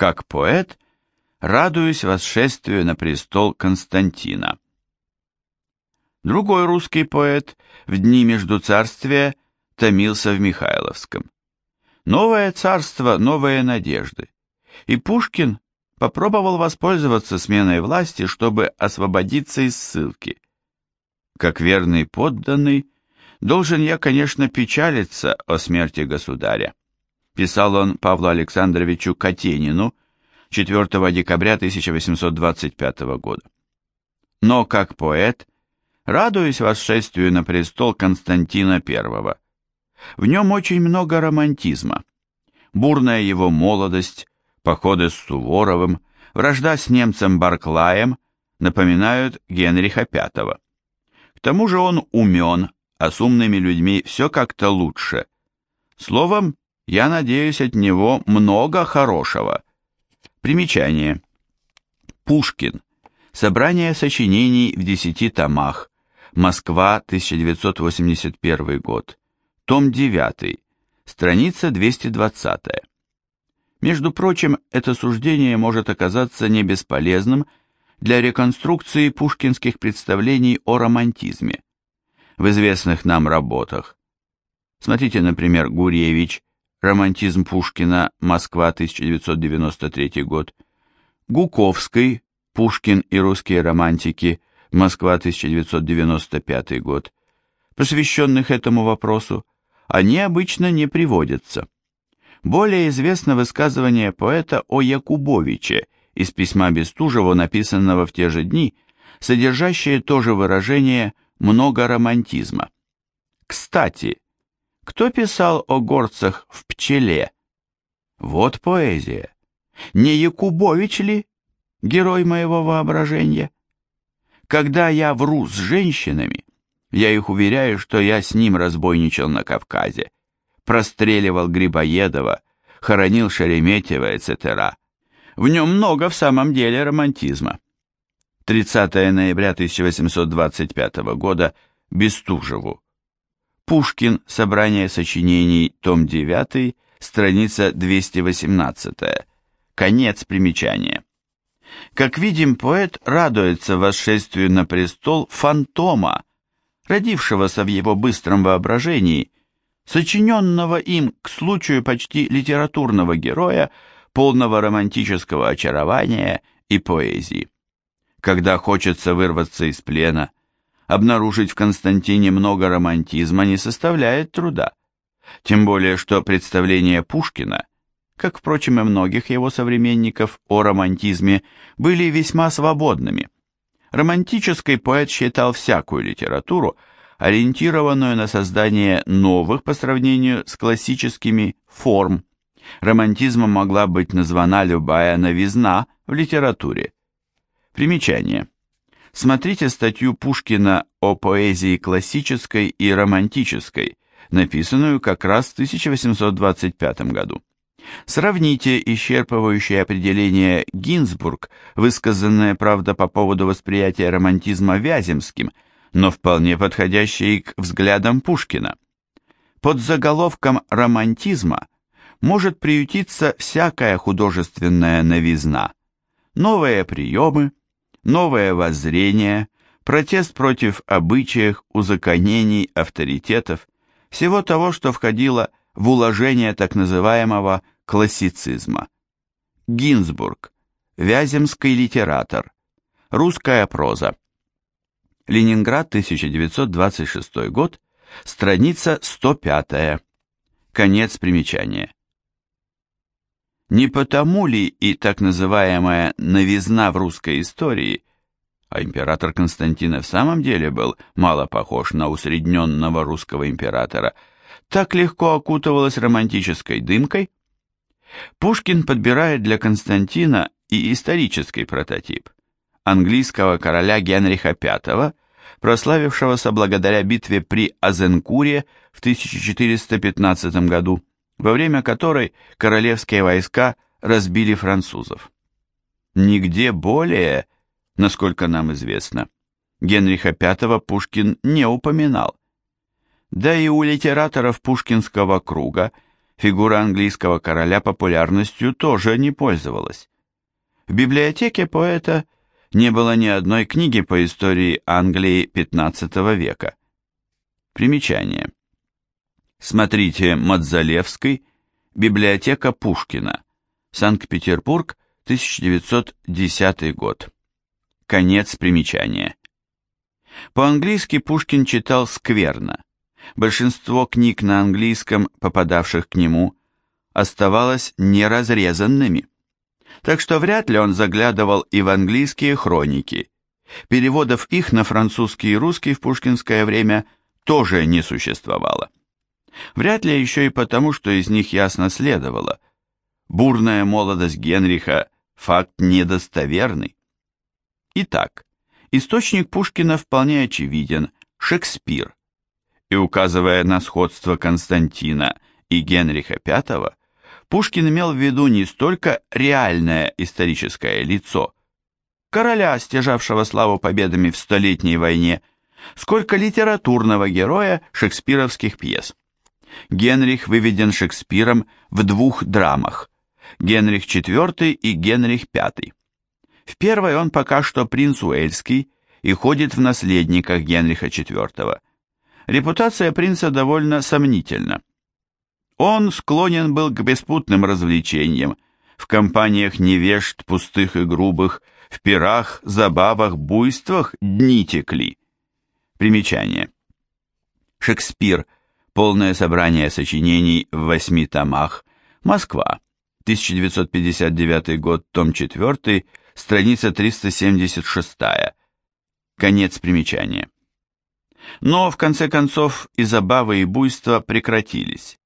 как поэт, радуюсь восшествию на престол Константина. Другой русский поэт в дни Междуцарствия томился в Михайловском. Новое царство, новые надежды. И Пушкин попробовал воспользоваться сменой власти, чтобы освободиться из ссылки. Как верный подданный, должен я, конечно, печалиться о смерти государя. Писал он Павлу Александровичу Катенину 4 декабря 1825 года. Но как поэт, радуюсь восшествию на престол Константина I. В нем очень много романтизма. Бурная его молодость, походы с Суворовым, вражда с немцем Барклаем напоминают Генриха V. К тому же он умен, а с умными людьми все как-то лучше. Словом, я надеюсь от него много хорошего. Примечание. Пушкин. Собрание сочинений в десяти томах. Москва, 1981 год. Том 9. Страница 220. Между прочим, это суждение может оказаться не бесполезным для реконструкции пушкинских представлений о романтизме. В известных нам работах. Смотрите, например, Гурьевич, Романтизм Пушкина, Москва, 1993 год. Гуковский, Пушкин и русские романтики, Москва, 1995 год. Посвященных этому вопросу, они обычно не приводятся. Более известно высказывание поэта о Якубовиче из письма Бестужеву, написанного в те же дни, содержащее тоже выражение «много романтизма». Кстати, кто писал о горцах в пчеле? Вот поэзия. Не Якубович ли, герой моего воображения? Когда я вру с женщинами, я их уверяю, что я с ним разбойничал на Кавказе простреливал Грибоедова, хоронил Шереметьева, etc. В нем много в самом деле романтизма. 30 ноября 1825 года Бестужеву. Пушкин. Собрание сочинений. Том 9. Страница 218. Конец примечания. Как видим, поэт радуется восшествию на престол фантома, родившегося в его быстром воображении сочиненного им к случаю почти литературного героя, полного романтического очарования и поэзии. Когда хочется вырваться из плена, обнаружить в Константине много романтизма не составляет труда. Тем более, что представления Пушкина, как, впрочем, и многих его современников о романтизме, были весьма свободными. Романтический поэт считал всякую литературу – ориентированную на создание новых по сравнению с классическими форм. Романтизмом могла быть названа любая новизна в литературе. Примечание. Смотрите статью Пушкина о поэзии классической и романтической, написанную как раз в 1825 году. Сравните исчерпывающее определение Гинзбург, высказанное, правда, по поводу восприятия романтизма Вяземским – но вполне подходящие к взглядам Пушкина. Под заголовком романтизма может приютиться всякая художественная новизна, новые приемы, новое воззрение, протест против обычаев, узаконений, авторитетов, всего того, что входило в уложение так называемого классицизма. Гинзбург, Вяземский литератор, русская проза, Ленинград, 1926 год, страница 105. Конец примечания. Не потому ли и так называемая новизна в русской истории, а император Константин в самом деле был мало похож на усредненного русского императора, так легко окутывалась романтической дымкой? Пушкин подбирает для Константина и исторический прототип – английского короля Генриха V, прославившегося благодаря битве при Азенкуре в 1415 году, во время которой королевские войска разбили французов. Нигде более, насколько нам известно, Генриха V Пушкин не упоминал. Да и у литераторов пушкинского круга фигура английского короля популярностью тоже не пользовалась. В библиотеке поэта не было ни одной книги по истории Англии XV века. Примечание. Смотрите Мадзалевский, библиотека Пушкина, Санкт-Петербург, 1910 год. Конец примечания. По-английски Пушкин читал скверно. Большинство книг на английском, попадавших к нему, оставалось неразрезанными. Так что вряд ли он заглядывал и в английские хроники. Переводов их на французский и русский в пушкинское время тоже не существовало. Вряд ли еще и потому, что из них ясно следовало. Бурная молодость Генриха – факт недостоверный. Итак, источник Пушкина вполне очевиден – Шекспир. И указывая на сходство Константина и Генриха V, Пушкин имел в виду не столько реальное историческое лицо, короля, стяжавшего славу победами в Столетней войне, сколько литературного героя шекспировских пьес. Генрих выведен Шекспиром в двух драмах «Генрих IV» и «Генрих V». В первой он пока что принц Уэльский и ходит в наследниках Генриха IV. Репутация принца довольно сомнительна. Он склонен был к беспутным развлечениям, в компаниях невежд, пустых и грубых, в пирах, забавах, буйствах дни текли. Примечание. Шекспир – Полное собрание сочинений в восьми томах. Москва. 1959 год, том 4, страница 376. Конец примечания. Но, в конце концов, и забавы, и буйства прекратились.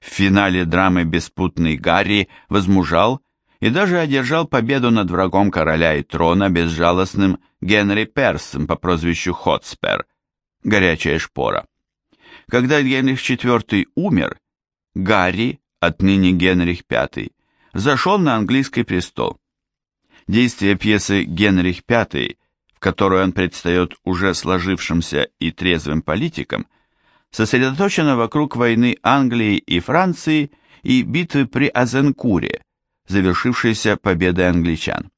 В финале драмы «Беспутный Гарри» возмужал и даже одержал победу над врагом короля и трона безжалостным Генри Персом по прозвищу Хотспер, горячая шпора. Когда Генрих IV умер, Гарри, отныне Генрих V, зашел на английский престол. Действие пьесы «Генрих V», в которой он предстает уже сложившимся и трезвым политиком, сосредоточено вокруг войны Англии и Франции и битвы при Азенкуре, завершившейся победой англичан.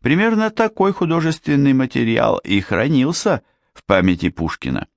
Примерно такой художественный материал и хранился в памяти Пушкина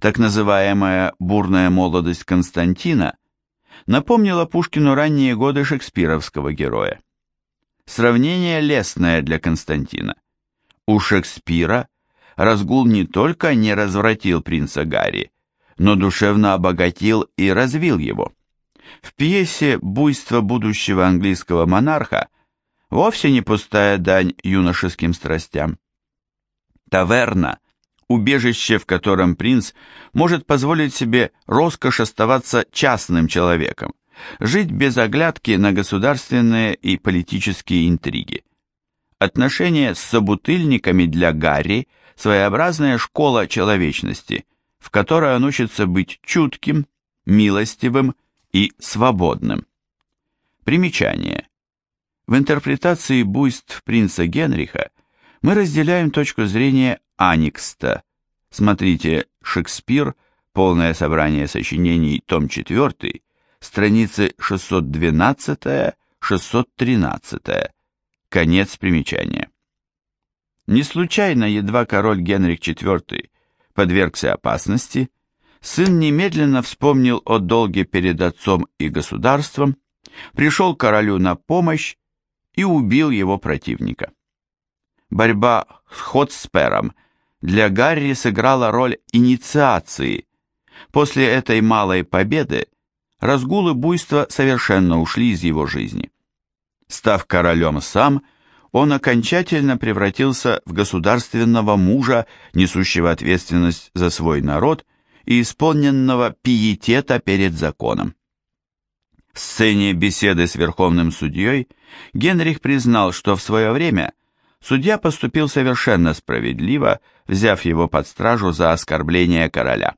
так называемая «бурная молодость Константина», напомнила Пушкину ранние годы шекспировского героя. Сравнение лестное для Константина. У Шекспира разгул не только не развратил принца Гарри, но душевно обогатил и развил его. В пьесе «Буйство будущего английского монарха» вовсе не пустая дань юношеским страстям. Таверна убежище, в котором принц может позволить себе роскошь оставаться частным человеком, жить без оглядки на государственные и политические интриги. Отношения с собутыльниками для Гарри – своеобразная школа человечности, в которой он учится быть чутким, милостивым и свободным. Примечание. В интерпретации буйств принца Генриха мы разделяем точку зрения Аникста. Смотрите «Шекспир. Полное собрание сочинений. Том 4. Страницы 612-613. Конец примечания. Не случайно, едва король Генрих IV подвергся опасности, сын немедленно вспомнил о долге перед отцом и государством, пришел королю на помощь и убил его противника. Борьба с Хотспером – для Гарри сыграла роль инициации. После этой малой победы разгулы буйства совершенно ушли из его жизни. Став королем сам, он окончательно превратился в государственного мужа, несущего ответственность за свой народ и исполненного пиетета перед законом. В сцене беседы с верховным судьей Генрих признал, что в свое время – Судья поступил совершенно справедливо, взяв его под стражу за оскорбление короля.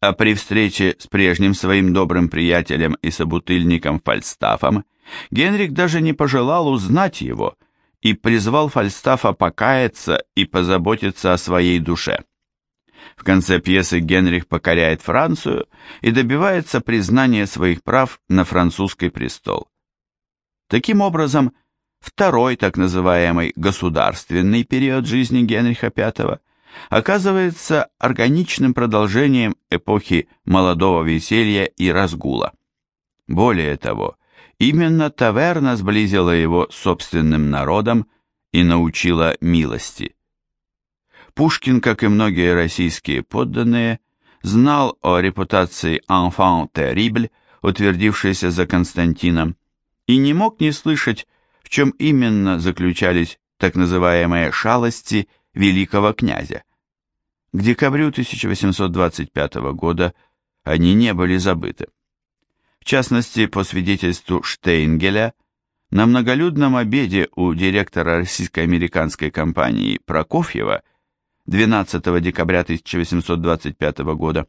А при встрече с прежним своим добрым приятелем и собутыльником Фальстафом Генрих даже не пожелал узнать его и призвал Фальстафа покаяться и позаботиться о своей душе. В конце пьесы Генрих покоряет Францию и добивается признания своих прав на французский престол. Таким образом, второй так называемый государственный период жизни Генриха V оказывается органичным продолжением эпохи молодого веселья и разгула. Более того, именно таверна сблизила его с собственным народом и научила милости. Пушкин, как и многие российские подданные, знал о репутации «enfant terrible», утвердившейся за Константином, и не мог не слышать, в чем именно заключались так называемые «шалости» великого князя. К декабрю 1825 года они не были забыты. В частности, по свидетельству Штейнгеля, на многолюдном обеде у директора российско-американской компании Прокофьева 12 декабря 1825 года,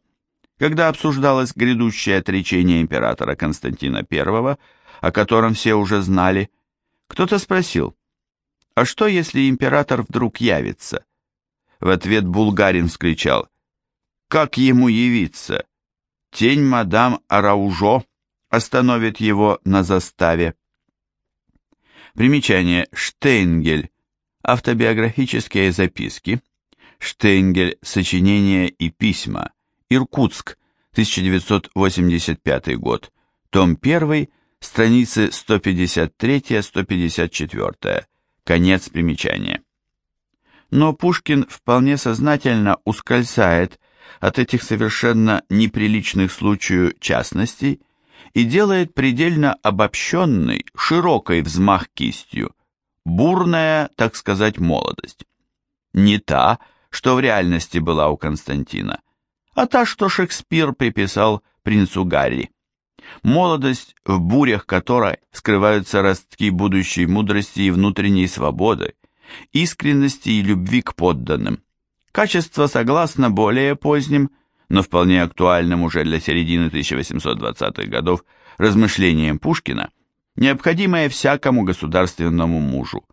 когда обсуждалось грядущее отречение императора Константина I, о котором все уже знали, кто-то спросил, а что если император вдруг явится? В ответ Булгарин вскричал, как ему явиться? Тень мадам Араужо остановит его на заставе. Примечание Штейнгель. Автобиографические записки. Штейнгель. Сочинения и письма. Иркутск. 1985 год. Том 1. Страницы 153-154. Конец примечания. Но Пушкин вполне сознательно ускользает от этих совершенно неприличных случаев частностей и делает предельно обобщенный, широкий взмах кистью, бурная, так сказать, молодость. Не та, что в реальности была у Константина, а та, что Шекспир приписал принцу Гарри. Молодость, в бурях которой скрываются ростки будущей мудрости и внутренней свободы, искренности и любви к подданным. Качество согласно более поздним, но вполне актуальным уже для середины 1820-х годов размышлениям Пушкина, необходимое всякому государственному мужу.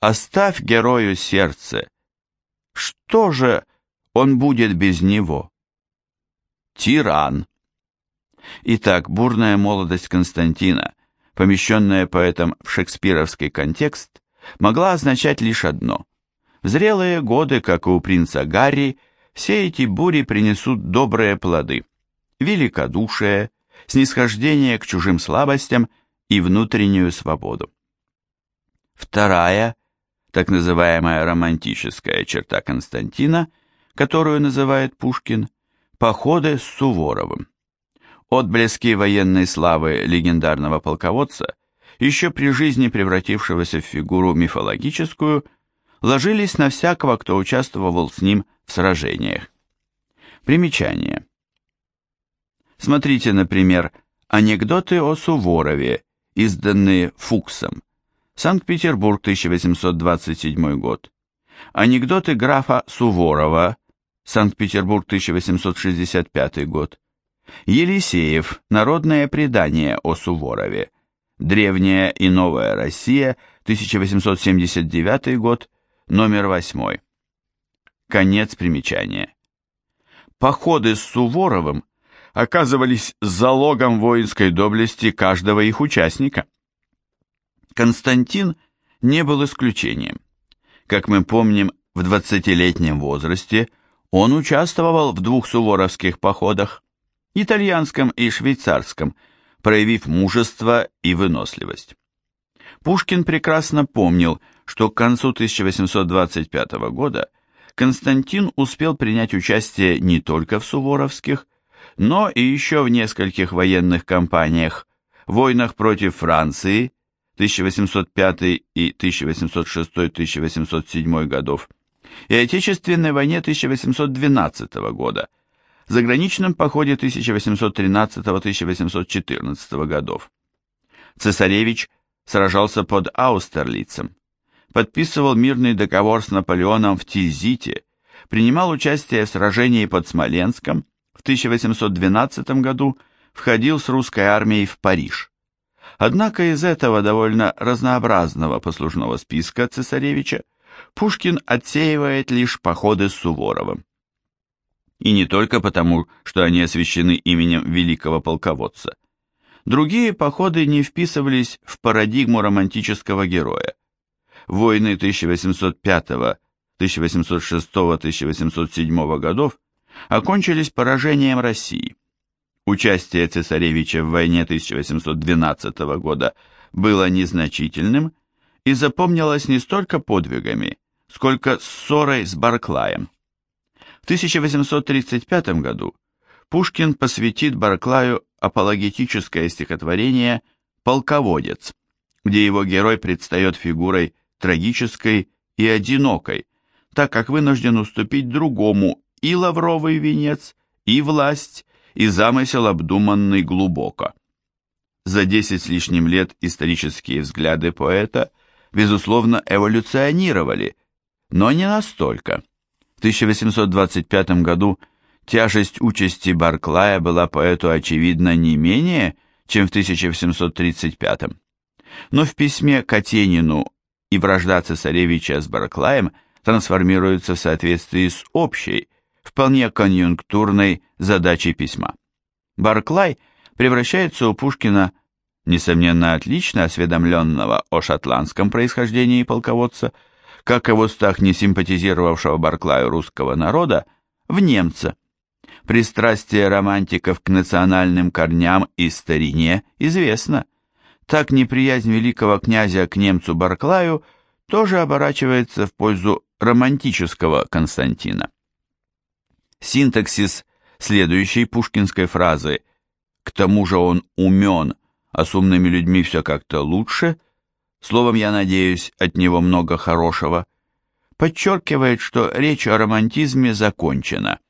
Оставь герою сердце, что же он будет без него? Тиран. Итак, бурная молодость Константина, помещенная поэтом в шекспировский контекст, могла означать лишь одно. В зрелые годы, как и у принца Гарри, все эти бури принесут добрые плоды, великодушие, снисхождение к чужим слабостям и внутреннюю свободу. Вторая – так называемая романтическая черта Константина, которую называет Пушкин, походы с Суворовым. Отблески военной славы легендарного полководца, еще при жизни превратившегося в фигуру мифологическую, ложились на всякого, кто участвовал с ним в сражениях. Примечание. Смотрите, например, анекдоты о Суворове, изданные Фуксом. Санкт-Петербург, 1827 год. Анекдоты графа Суворова, Санкт-Петербург, 1865 год. Елисеев. Народное предание о Суворове. Древняя и новая Россия, 1879 год, номер 8. Конец примечания. Походы с Суворовым оказывались залогом воинской доблести каждого их участника. Константин не был исключением. Как мы помним, в 20-летнем возрасте он участвовал в двух суворовских походах, итальянском и швейцарском, проявив мужество и выносливость. Пушкин прекрасно помнил, что к концу 1825 года Константин успел принять участие не только в суворовских, но и еще в нескольких военных кампаниях, войнах против Франции, 1805 и 1806-1807 годов, и Отечественной войне 1812 года, заграничном походе 1813-1814 годов. Цесаревич сражался под Аустерлицем, подписывал мирный договор с Наполеоном в Тильзите, принимал участие в сражении под Смоленском, в 1812 году входил с русской армией в Париж. Однако из этого довольно разнообразного послужного списка цесаревича Пушкин отсеивает лишь походы с Суворовым. И не только потому, что они освящены именем великого полководца. Другие походы не вписывались в парадигму романтического героя. Войны 1805-1806-1807 годов окончились поражением России. Участие цесаревича в войне 1812 года было незначительным и запомнилось не столько подвигами, сколько ссорой с Барклаем. В 1835 году Пушкин посвятит Барклаю апологетическое стихотворение «Полководец», где его герой предстает фигурой трагической и одинокой, так как вынужден уступить другому и лавровый венец, и власть, и замысел обдуманный глубоко. За десять с лишним лет исторические взгляды поэта, безусловно, эволюционировали, но не настолько. В 1825 году Тяжесть участи Барклая была поэту очевидно не менее, чем в 1735 Но в письме Катенину и вражда цесаревича с Барклаем трансформируются в соответствии с общей, вполне конъюнктурной задачей письма. Барклай превращается у Пушкина, несомненно отлично осведомленного о шотландском происхождении полководца, как и в устах не симпатизировавшего Барклаю русского народа, в немца – Пристрастие романтиков к национальным корням и старине известно. Так неприязнь великого князя к немцу Барклаю тоже оборачивается в пользу романтического Константина. Синтаксис следующей пушкинской фразы «К тому же он умен, а с умными людьми все как-то лучше», словом, я надеюсь, от него много хорошего, подчеркивает, что речь о романтизме закончена –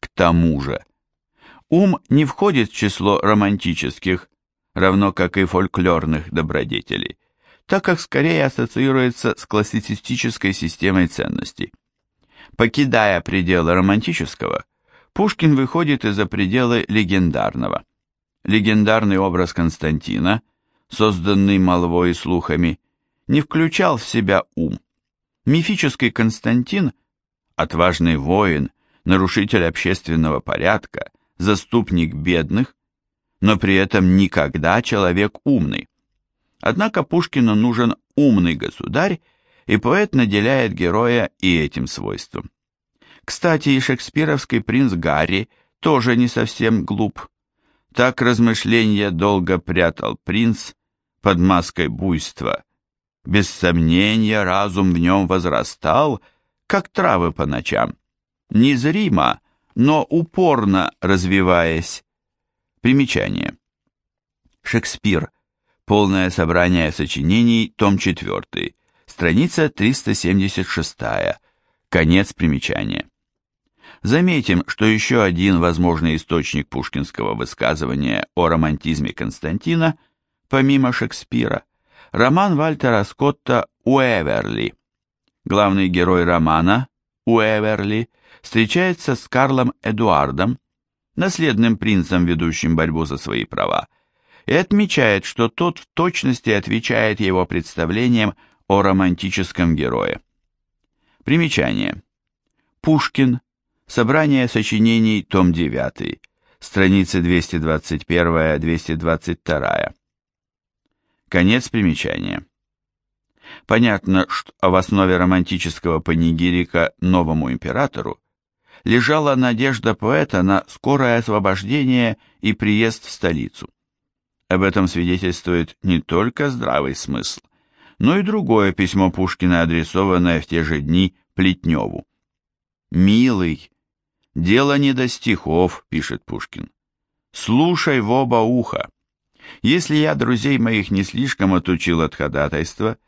к тому же. Ум не входит в число романтических, равно как и фольклорных добродетелей, так как скорее ассоциируется с классицистической системой ценностей. Покидая пределы романтического, Пушкин выходит из-за пределы легендарного. Легендарный образ Константина, созданный молвой и слухами, не включал в себя ум. Мифический Константин, отважный воин, нарушитель общественного порядка, заступник бедных, но при этом никогда человек умный. Однако Пушкину нужен умный государь, и поэт наделяет героя и этим свойством. Кстати, и шекспировский принц Гарри тоже не совсем глуп. Так размышления долго прятал принц под маской буйства. Без сомнения, разум в нем возрастал, как травы по ночам незримо, но упорно развиваясь. Примечание. Шекспир. Полное собрание сочинений, том 4, страница 376, конец примечания. Заметим, что еще один возможный источник пушкинского высказывания о романтизме Константина, помимо Шекспира, роман Вальтера Скотта «Уэверли». Главный герой романа, Уэверли, встречается с Карлом Эдуардом, наследным принцем, ведущим борьбу за свои права, и отмечает, что тот в точности отвечает его представлениям о романтическом герое. Примечание. Пушкин. Собрание сочинений, том 9. Страницы 221-222. Конец примечания. Понятно, что в основе романтического панигирика новому императору лежала надежда поэта на скорое освобождение и приезд в столицу. Об этом свидетельствует не только здравый смысл, но и другое письмо Пушкина, адресованное в те же дни Плетневу. «Милый, дело не до стихов», — пишет Пушкин. «Слушай в оба уха. Если я друзей моих не слишком отучил от ходатайства,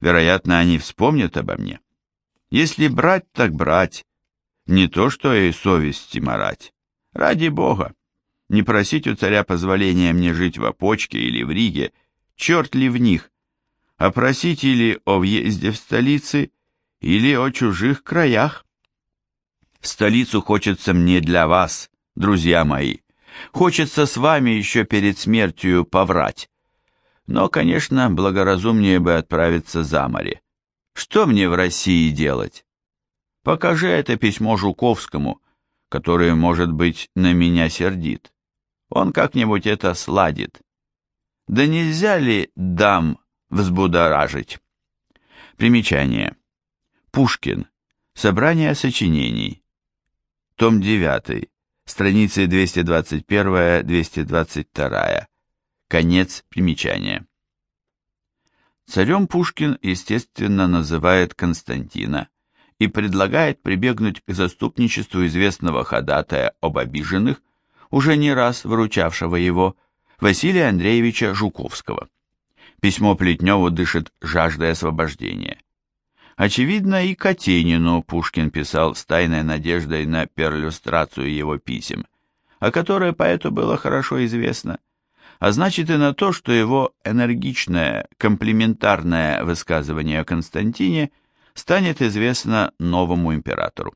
вероятно, они вспомнят обо мне. Если брать, так брать, не то что и совести марать. Ради Бога. Не просить у царя позволения мне жить в Опочке или в Риге, черт ли в них, а просить или о въезде в столицы, или о чужих краях. В столицу хочется мне для вас, друзья мои. Хочется с вами еще перед смертью поврать. Но, конечно, благоразумнее бы отправиться за море. Что мне в России делать? Покажи это письмо Жуковскому, который, может быть, на меня сердит. Он как-нибудь это сладит. Да нельзя ли дам взбудоражить? Примечание. Пушкин. Собрание сочинений. Том 9. Страницы 221-222. Конец примечания. Царем Пушкин, естественно, называет Константина и предлагает прибегнуть к заступничеству известного ходатая об обиженных, уже не раз выручавшего его, Василия Андреевича Жуковского. Письмо Плетневу дышит жаждой освобождения. Очевидно, и Катенину Пушкин писал с тайной надеждой на перлюстрацию его писем, о которой поэту было хорошо известно, а значит и на то, что его энергичное, комплиментарное высказывание о Константине станет известно новому императору.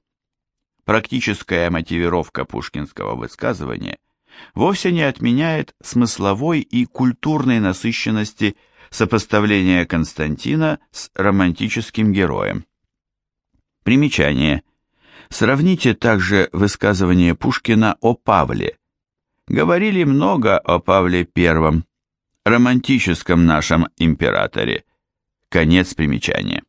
Практическая мотивировка пушкинского высказывания вовсе не отменяет смысловой и культурной насыщенности сопоставления Константина с романтическим героем. Примечание. Сравните также высказывание Пушкина о Павле. Говорили много о Павле I, романтическом нашем императоре. Конец примечания.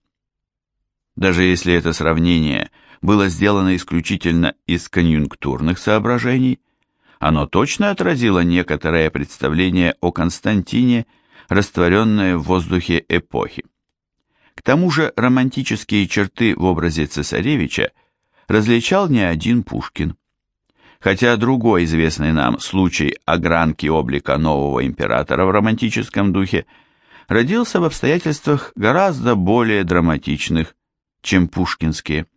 Даже если это сравнение было сделано исключительно из конъюнктурных соображений, оно точно отразило некоторое представление о Константине, растворенное в воздухе эпохи. К тому же романтические черты в образе цесаревича различал не один Пушкин. Хотя другой известный нам случай огранки облика нового императора в романтическом духе родился в обстоятельствах гораздо более драматичных, чем пушкинские.